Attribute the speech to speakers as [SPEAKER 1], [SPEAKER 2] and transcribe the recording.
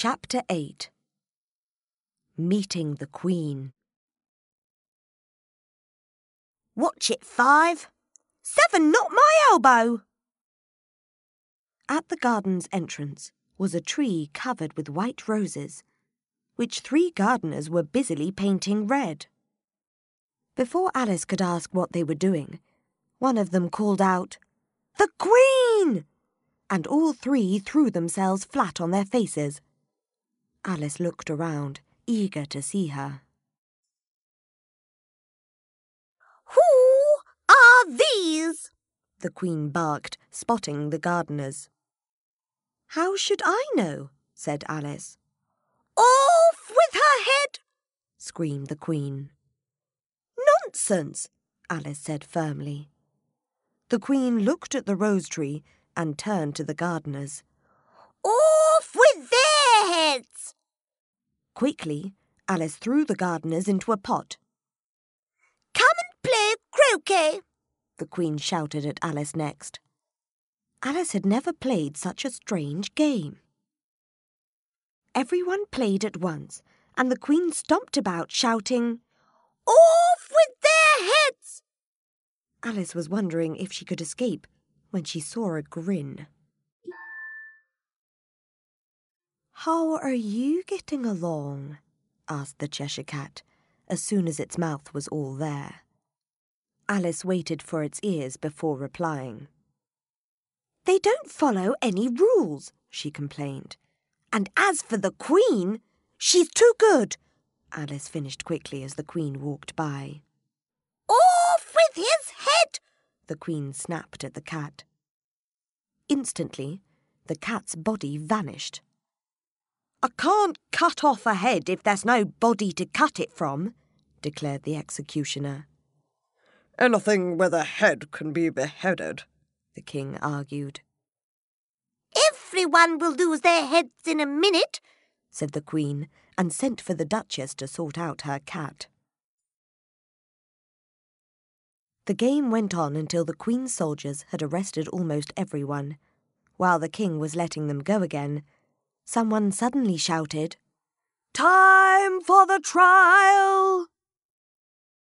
[SPEAKER 1] Chapter 8 Meeting the Queen
[SPEAKER 2] Watch it, Five. Seven, not my elbow.
[SPEAKER 1] At the garden's entrance was a tree covered with white roses, which three gardeners were busily painting red. Before Alice could ask what they were doing, one of them called out, The Queen! And all three threw themselves flat on their faces. Alice looked around, eager to see her.
[SPEAKER 2] Who are these?
[SPEAKER 1] The Queen barked, spotting the gardeners. How should I know? said Alice.
[SPEAKER 2] Off with her head!
[SPEAKER 1] screamed the Queen. Nonsense, Alice said firmly. The Queen looked at the rose tree and turned to the gardeners.
[SPEAKER 2] Off with their heads!
[SPEAKER 1] Quickly, Alice threw the gardeners into a pot.
[SPEAKER 2] Come and play croquet,
[SPEAKER 1] the Queen shouted at Alice next. Alice had never played such a strange game. Everyone played at once, and the Queen stomped about shouting,
[SPEAKER 2] Off with their heads!
[SPEAKER 1] Alice was wondering if she could escape when she saw a grin. How are you getting along? asked the Cheshire Cat, as soon as its mouth was all there. Alice waited for its ears before replying. They don't follow any rules, she complained. And as for the Queen, she's too good. Alice finished quickly as the Queen walked by.
[SPEAKER 2] Off with his head!
[SPEAKER 1] The Queen snapped at the cat. Instantly, the cat's body vanished. I can't cut off a head if there's no body to cut it from, declared the executioner.
[SPEAKER 3] Anything with a head can be beheaded,
[SPEAKER 1] the king argued.
[SPEAKER 2] Everyone will lose their heads in a minute,
[SPEAKER 1] said the queen, and sent for the duchess to sort out her cat. The game went on until the queen's soldiers had arrested almost everyone. While the king was letting them go again, someone suddenly shouted, Time for the trial!